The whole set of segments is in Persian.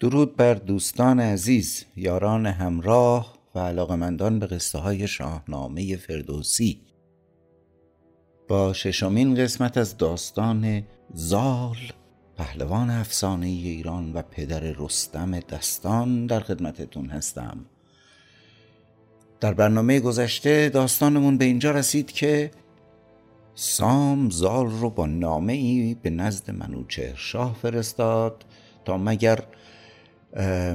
درود بر دوستان عزیز یاران همراه و علاقمندان به قصه های شاهنامه فردوسی. با ششمین قسمت از داستان زال پهلوان افسانه ایران و پدر رستم دستان در خدمتتون هستم. در برنامه گذشته داستانمون به اینجا رسید که سام زال رو با نامه ای به نزد منوچهر شاه فرستاد تا مگر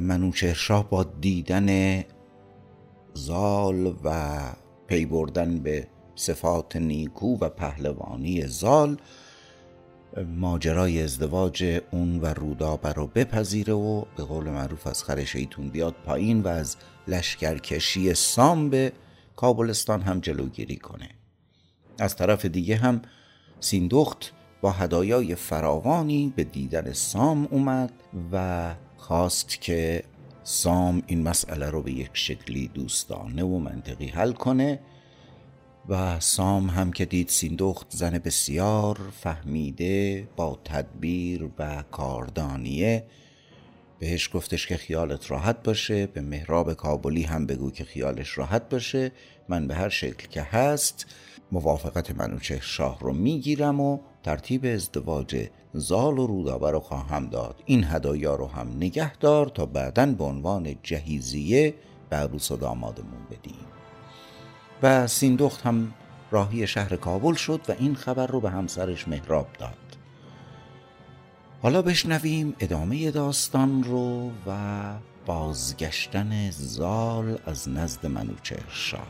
منوچهر شاه با دیدن زال و پی بردن به صفات نیکو و پهلوانی زال ماجرای ازدواج اون و رودابه رو بپذیره و به قول معروف از خرشیتون بیاد پایین و از لشکرکشی سام به کابلستان هم جلوگیری کنه. از طرف دیگه هم سیندخت با هدایای فراوانی به دیدن سام اومد و خواست که سام این مسئله رو به یک شکلی دوستانه و منطقی حل کنه و سام هم که دید سیندخت زن بسیار فهمیده با تدبیر و کاردانیه بهش گفتش که خیالت راحت باشه به مهراب کابلی هم بگو که خیالش راحت باشه من به هر شکل که هست موافقت منوچه شاه رو می‌گیرم و ترتیب ازدواج زال و رودابه رو خواهم داد. این هدایا رو هم نگه دار تا بعدا به عنوان جهیزیه به عروس و دامادمون بدیم. و سیندخت هم راهی شهر کابل شد و این خبر رو به همسرش مهراب داد. حالا بشنویم ادامه داستان رو و بازگشتن زال از نزد منوچهر شاه.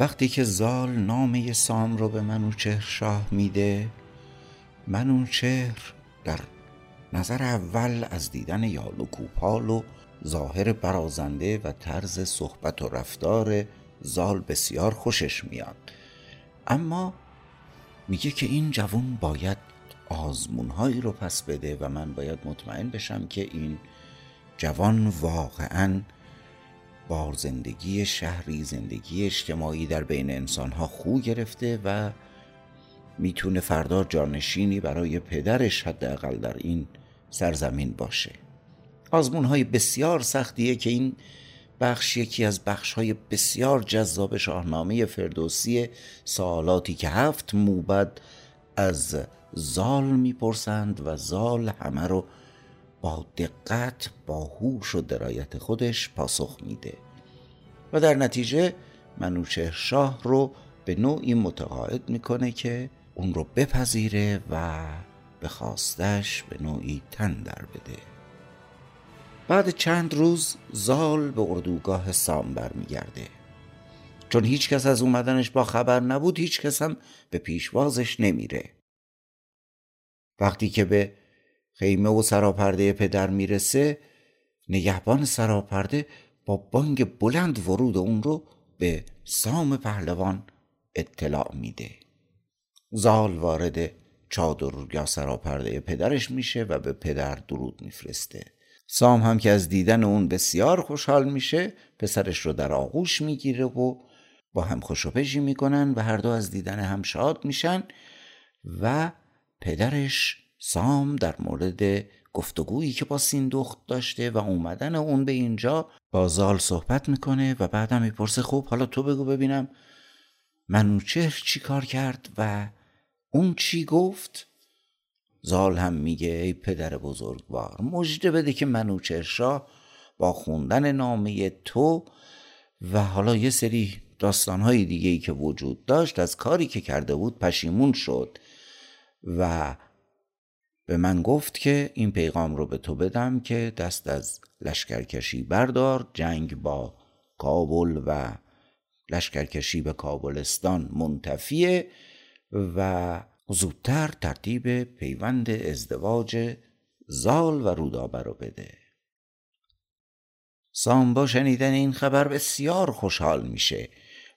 وقتی که زال نامه سام رو به منوچهر شاه میده منوچهر در نظر اول از دیدن یال و کوپال و ظاهر برازنده و طرز صحبت و رفتار زال بسیار خوشش میاد. اما میگه که این جوان باید آزمونهایی رو پس بده و من باید مطمئن بشم که این جوان واقعا بار زندگی شهری زندگی اجتماعی در بین انسانها خو گرفته و می‌تونه فردا جانشینی برای پدرش حداقل در این سرزمین باشه. آزمون های بسیار سختیه که این بخش یکی از بخش های بسیار جذاب شاهنامه فردوسی سوالاتی که هفت موبد از زال می‌پرسند و زال همه رو با دقت با هوش و درایت خودش پاسخ میده. و در نتیجه منوچهر شاه رو به نوعی متقاعد می‌کنه که اون رو بپذیره و به خواستش به نوعی تن در بده. بعد چند روز زال به اردوگاه سام برمیگرده. چون هیچ کس از اومدنش با خبر نبود هیچ کس هم به پیشوازش نمیره. وقتی که به خیمه و سراپرده پدر می‌رسه نگهبان سراپرده با بانگ بلند ورود اون رو به سام پهلوان اطلاع میده. زال وارد چادر یا سراپرده پدرش میشه و به پدر درود میفرسته. سام هم که از دیدن اون بسیار خوشحال میشه پسرش رو در آغوش می‌گیره و با هم خوشوپژی می‌کنن و هر دو از دیدن هم شاد میشن و پدرش سام در مورد گفتگویی که با سیندخت داشته و اومدن اون به اینجا با زال صحبت می‌کنه و بعدم می‌پرسه خب حالا تو بگو ببینم. منوچهر چی کار کرد و اون چی گفت؟ زال هم میگه ای پدر بزرگوار مجده بده که منوچهر شاه با خوندن نامه تو و حالا یه سری داستانهای دیگه ای که وجود داشت از کاری که کرده بود پشیمون شد و به من گفت که این پیغام رو به تو بدم که دست از لشکرکشی بردار جنگ با کابل و لشکرکشی به کابلستان منتفیه و زودتر ترتیب پیوند ازدواج زال و رودابه رو بده. سام با شنیدن این خبر بسیار خوشحال میشه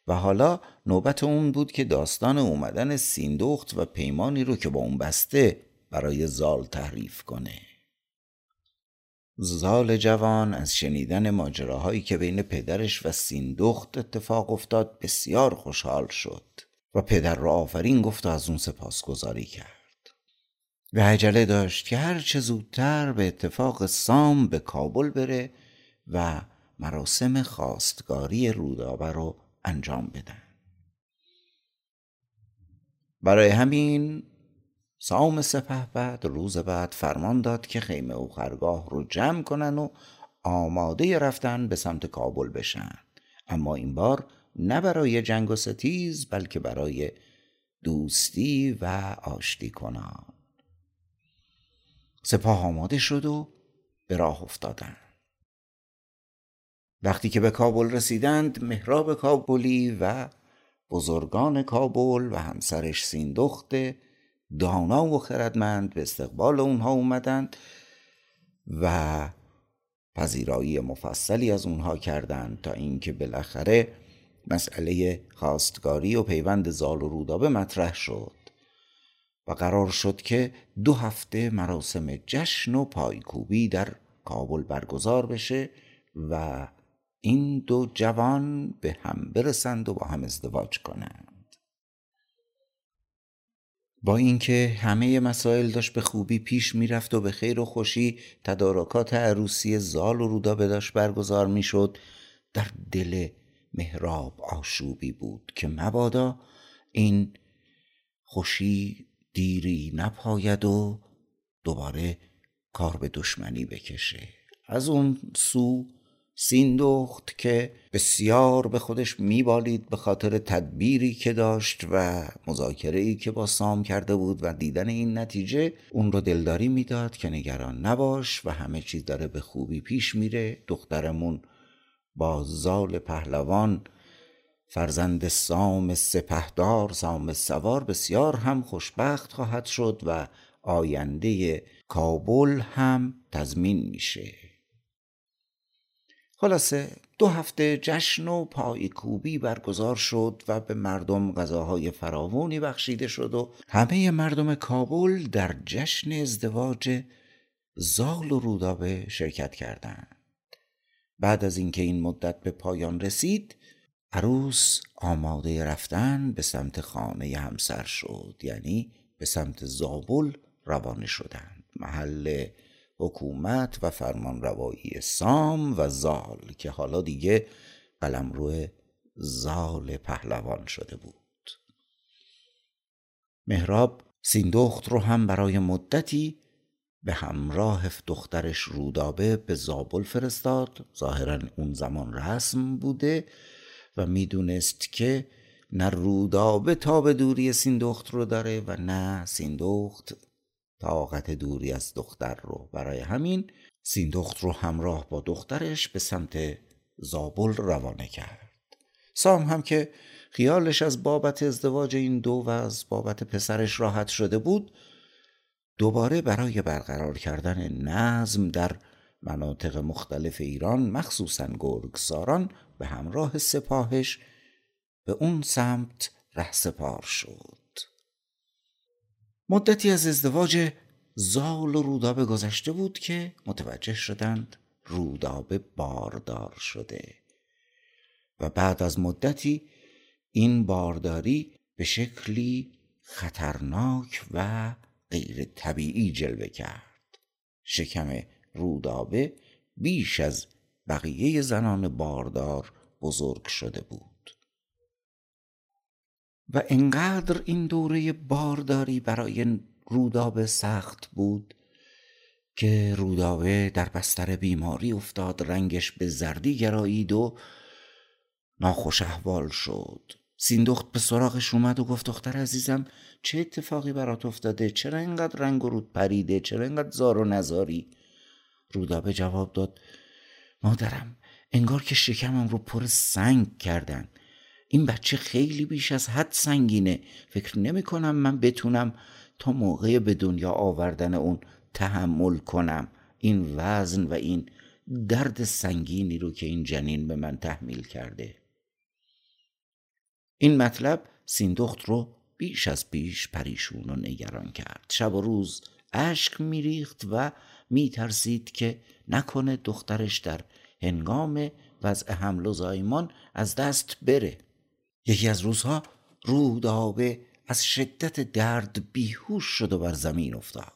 و حالا نوبت اون بود که داستان اومدن سیندخت و پیمانی رو که با اون بسته برای زال تعریف کنه. زال جوان از شنیدن ماجراهایی که بین پدرش و سیندخت اتفاق افتاد بسیار خوشحال شد و پدر را آفرین گفت و از اون سپاسگزاری کرد. و عجله داشت که هر چه زودتر به اتفاق سام به کابل بره و مراسم خواستگاری رودابه رو انجام بدن. برای همین سام سپه بعد روز بعد فرمان داد که خیمه و خرگاه رو جمع کنن و آماده رفتن به سمت کابل بشن. اما این بار نه برای جنگ و ستیز بلکه برای دوستی و آشتی کنان. سپاه آماده شد و به راه افتادند وقتی که به کابل رسیدند مهراب کابلی و بزرگان کابل و همسرش سیندخت دانا و خردمند به استقبال اونها اومدند و پذیرایی مفصلی از اونها کردند تا اینکه بالاخره مسئله خواستگاری و پیوند زال و رودابه مطرح شد و قرار شد که دو هفته مراسم جشن و پایکوبی در کابل برگزار بشه و این دو جوان به هم برسند و با هم ازدواج کنند. با اینکه همه مسائل داشت به خوبی پیش می‌رفت و به خیر و خوشی تدارکات عروسی زال و رودابه داشت برگزار می‌شد در دل مهراب آشوبی بود که مبادا این خوشی دیری نپاید و دوباره کار به دشمنی بکشه. از اون سو سیندخت که بسیار به خودش میبالید به خاطر تدبیری که داشت و مذاکره ای که با سام کرده بود و دیدن این نتیجه اون رو دلداری می‌داد که نگران نباش و همه چیز داره به خوبی پیش میره. دخترمون با زال پهلوان فرزند سام سپهدار سام سوار بسیار هم خوشبخت خواهد شد و آینده کابل هم تضمین میشه. خلاصه دو هفته جشن و پایکوبی برگزار شد و به مردم غذاهای فراوانی بخشیده شد و همه مردم کابل در جشن ازدواج زال و رودابه شرکت کردند. بعد از اینکه این مدت به پایان رسید عروس آماده رفتن به سمت خانه همسر شد یعنی به سمت زابل روانه شدند. محل حکومت و فرمانروایی سام و زال که حالا دیگه قلمرو زال پهلوان شده بود. مهراب سیندخت رو هم برای مدتی به همراه دخترش رودابه به زابل فرستاد. ظاهرا اون زمان رسم بوده و می‌دونست که نه رودابه تا به دوری سیندخت رو داره و نه سیندخت طاقت دوری از دختر رو. برای همین سیندخت رو همراه با دخترش به سمت زابل روانه کرد. سام هم که خیالش از بابت ازدواج این دو و از بابت پسرش راحت شده بود دوباره برای برقرار کردن نظم در مناطق مختلف ایران مخصوصا گرگساران به همراه سپاهش به اون سمت رهسپار شد. مدتی از ازدواج زال و رودابه گذشته بود که متوجه شدند رودابه باردار شده. و بعد از مدتی این بارداری به شکلی خطرناک و غیر طبیعی جلوه کرد. شکم رودابه بیش از بقیه زنان باردار بزرگ شده بود. و انقدر این دوره بارداری برای رودابه سخت بود که رودابه در بستر بیماری افتاد رنگش به زردی گرایید و ناخوش احوال شد. سیندخت به سراغش اومد و گفت دختر عزیزم چه اتفاقی برات افتاده؟ چرا اینقدر رنگ و رود پریده؟ چرا اینقدر زار و نزاری؟ رودابه جواب داد مادرم انگار که شکمم رو پر سنگ کردن. این بچه خیلی بیش از حد سنگینه. فکر نمی کنم من بتونم تا موقع به دنیا آوردن اون تحمل کنم. این وزن و این درد سنگینی رو که این جنین به من تحمیل کرده. این مطلب سیندخت رو بیش از پیش پریشون و نگران کرد. شب و روز اشک میریخت و میترسید که نکنه دخترش در هنگام وضع حمل و زایمان از دست بره. یکی از روزها رودابه از شدت درد بیهوش شد و بر زمین افتاد.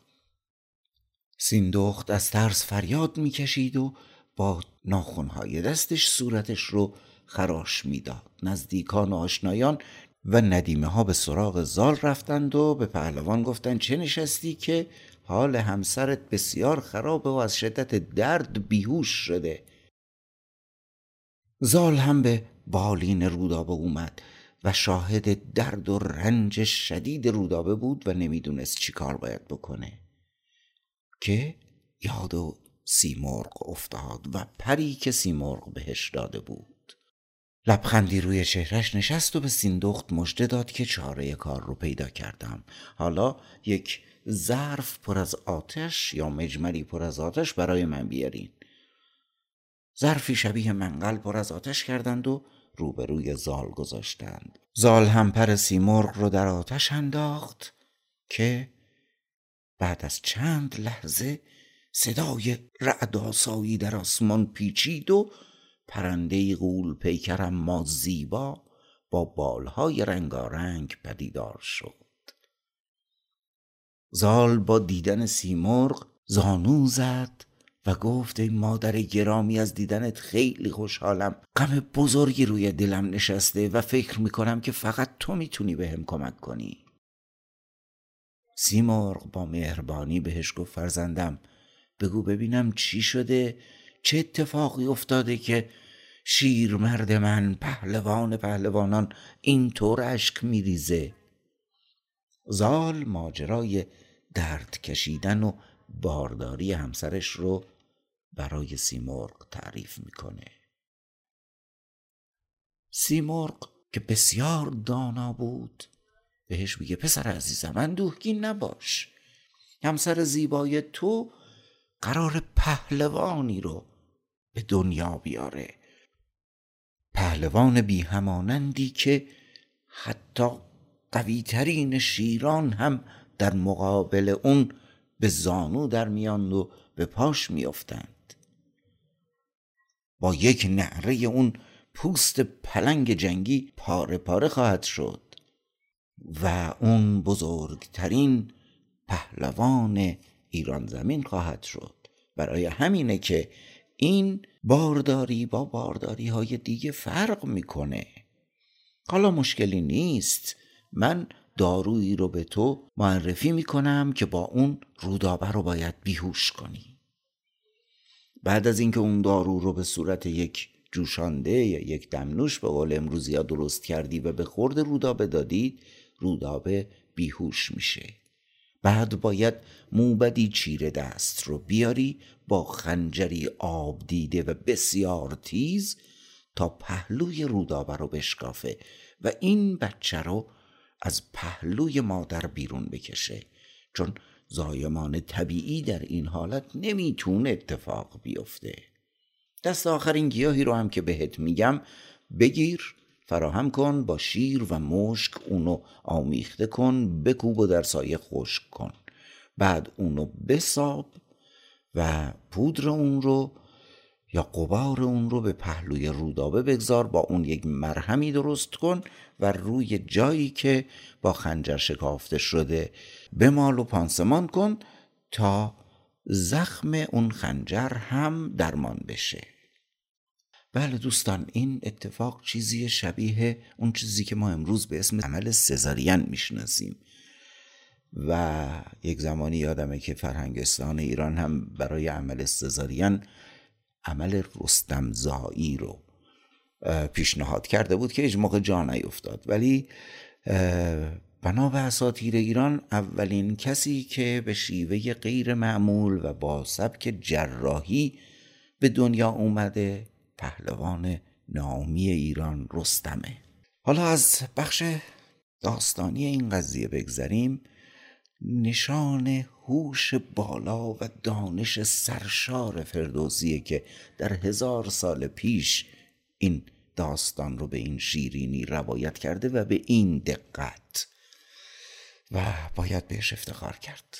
سیندخت از ترس فریاد می‌کشید و با ناخونهای دستش صورتش رو خراش می‌داد. نزدیکان و آشنایان و ندیمه ها به سراغ زال رفتند و به پهلوان گفتند چه نشستی که حال همسرت بسیار خرابه و از شدت درد بیهوش شده؟ زال هم به بالین رودابه اومد و شاهد درد و رنج شدید رودابه بود و نمی‌دونست چی کار باید بکنه. که یاد و سیمرغ افتاد و پری که سیمرغ بهش داده بود. لبخندی روی چهرش نشست و به سیندخت مژده داد که چاره کار رو پیدا کردم. حالا یک ظرف پر از آتش یا مجمری پر از آتش برای من بیارین. ظرفی شبیه منقل پر از آتش کردند و روبروی زال گذاشتند. زال هم پر سیمرغ رو در آتش انداخت که بعد از چند لحظه صدای رعداسایی در آسمان پیچید و پرنده غول پیکرم ما زیبا با بالهای رنگارنگ پدیدار شد. زال با دیدن سیمرغ زانو زد و گفت ای مادر گرامی از دیدنت خیلی خوشحالم. غم بزرگی روی دلم نشسته و فکر می‌کنم که فقط تو می‌تونی به هم کمک کنی. سیمرغ با مهربانی بهش گفت فرزندم بگو ببینم چی شده چه اتفاقی افتاده که شیرمرد من پهلوان پهلوانان اینطور اشک میریزه. زال ماجرای درد کشیدن و بارداری همسرش رو برای سیمرغ تعریف می‌کنه. سیمرغ که بسیار دانا بود بهش میگه پسر عزیزم اندوهگین نباش. همسر زیبای تو قرار پهلوانی رو به دنیا بیاره. پهلوان بی همانندی که حتی قویترین شیران هم در مقابل اون به زانو در میان و به پاش میافتند. با یک نعره اون پوست پلنگ جنگی پاره پاره خواهد شد و اون بزرگترین پهلوان ایران زمین خواهد شد. برای همینه که این بارداری با بارداری های دیگه فرق می‌کنه. حالا مشکلی نیست. من دارویی رو به تو معرفی می‌کنم که با اون رودابه رو باید بیهوش کنی. بعد از اینکه اون دارو رو به صورت یک جوشانده یا یک دمنوش به قول امروزی ها درست کردی و به خورد رودابه دادید رودابه بیهوش میشه. بعد باید موبدی چیره دست رو بیاری با خنجری آب دیده و بسیار تیز تا پهلوی رودابه رو بشکافه و این بچه رو از پهلوی مادر بیرون بکشه. چون زایمان طبیعی در این حالت نمی‌تونه اتفاق بیفته. دست آخرین گیاهی رو هم که بهت میگم بگیر فراهم کن با شیر و مشک اونو آمیخته کن بکوب و در سایه خشک کن. بعد اونو بساب و پودر اون رو یا قبار اون رو به پهلوی رودابه بگذار با اون یک مرهمی درست کن و روی جایی که با خنجر شکافته شده بمال و پانسمان کن تا زخم اون خنجر هم درمان بشه. بله دوستان این اتفاق چیزی شبیه اون چیزی که ما امروز به اسم عمل سزارین می‌شناسیم. و یک زمانی یادمه که فرهنگستان ایران هم برای عمل سزارین عمل رستمزایی رو پیشنهاد کرده بود که هیچ موقع جا نیفتاد. ولی بنا به اساطیر ایران اولین کسی که به شیوه غیر معمول و با سبک جراحی به دنیا اومده پهلوان نامی ایران رستمه. حالا از بخش داستانی این قضیه بگذریم. نشان هوش بالا و دانش سرشار فردوسیه که در هزار سال پیش این داستان رو به این شیرینی روایت کرده و به این دقت و باید بهش افتخار کرد.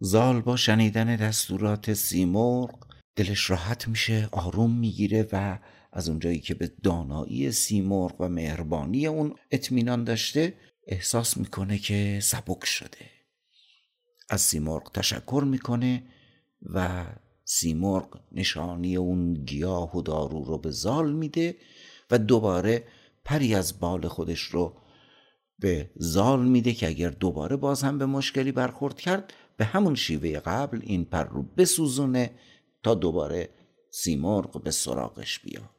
زال با شنیدن دستورات سیمرغ دلش راحت میشه آروم می‌گیره و از اونجایی که به دانایی سیمرغ و مهربانی اون اطمینان داشته احساس می‌کنه که سبک شده. از سیمرغ تشکر می‌کنه و سیمرغ نشانی اون گیاه و دارو رو به زال میده و دوباره پری از بال خودش رو به زال میده که اگر دوباره باز هم به مشکلی برخورد کرد به همون شیوه قبل این پر رو بسوزونه تا دوباره سیمرغ به سراغش بیاد.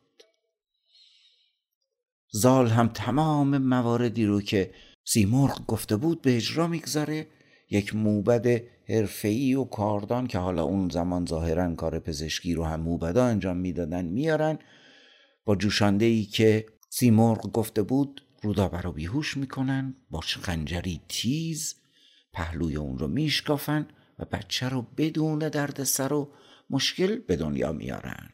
زال هم تمام مواردی رو که سیمرغ گفته بود به اجرا می‌گذاره یک موبد حرفه‌ای و کاردان که حالا اون زمان ظاهرا کار پزشکی رو هم موبدا انجام می‌دادن میارن با جوشانده ای که سیمرغ گفته بود رودابه رو بیهوش می‌کنن با خنجری تیز پهلوی اون رو میشکافن و بچه رو بدون درد سر و مشکل به دنیا میارند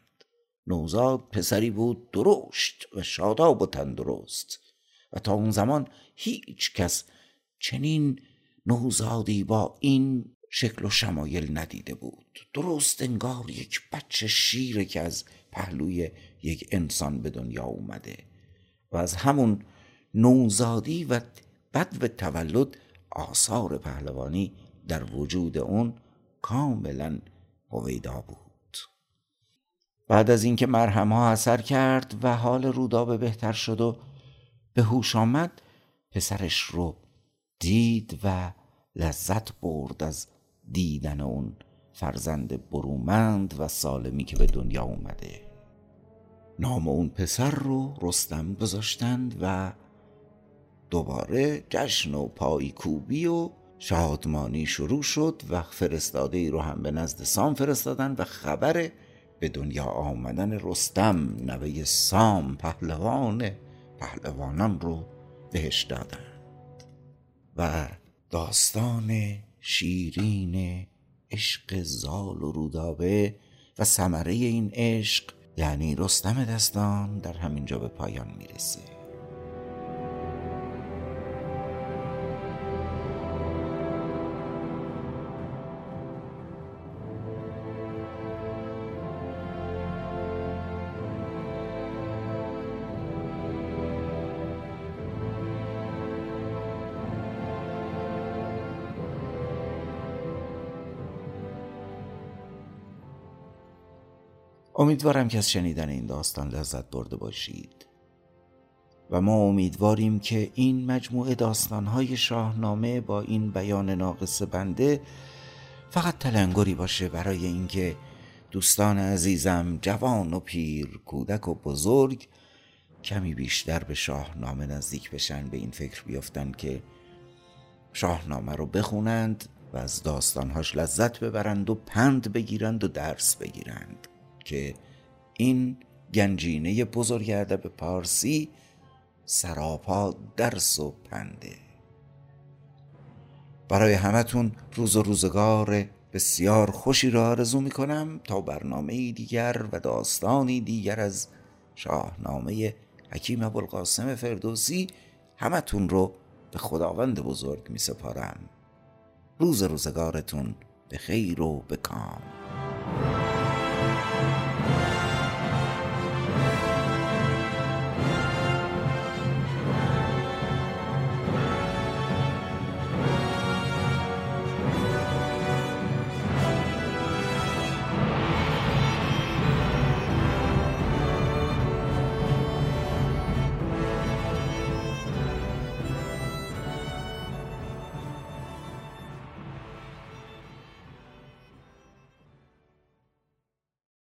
نوزاد پسری بود درشت و شاداب و تندرست و تا اون زمان هیچ کس چنین نوزادی با این شکل و شمایل ندیده بود. درست انگار یک بچه شیره که از پهلوی یک انسان به دنیا اومده و از همون نوزادی و بد و تولد آثار پهلوانی در وجود اون کاملا هویدا بود. بعد از اینکه مرهم ها اثر کرد و حال رودابه بهتر شد و به هوش آمد پسرش رو دید و لذت برد از دیدن اون فرزند برومند و سالمی که به دنیا اومده. نام اون پسر رو رستم گذاشتند و دوباره جشن و پایی کوبی و شادمانی شروع شد و فرستاده ای رو هم به نزد سام فرستادن و خبر به دنیا آمدن رستم نوه سام پهلوان پهلوانان رو بهش دادند و داستان شیرین عشق زال و رودابه و ثمره این عشق یعنی رستم دستان در همینجا به پایان می‌رسه. امیدوارم که از شنیدن این داستان لذت برده باشید. و ما امیدواریم که این مجموعه داستانهای شاهنامه با این بیان ناقص بنده فقط تلنگری باشه برای اینکه دوستان عزیزم جوان و پیر کودک و بزرگ کمی بیشتر به شاهنامه نزدیک بشن به این فکر بیفتن که شاهنامه رو بخونند و از داستانهاش لذت ببرند و پند بگیرند و درس بگیرند. که این گنجینه بزرگ ادب پارسی سراپا درس و پنده. برای همتون روز و روزگار بسیار خوشی را آرزو می کنم تا برنامه دیگر و داستانی دیگر از شاهنامه حکیم ابوالقاسم فردوسی همتون رو به خداوند بزرگ می سپارم روز روزگارتون به خیر و به کام. Bye.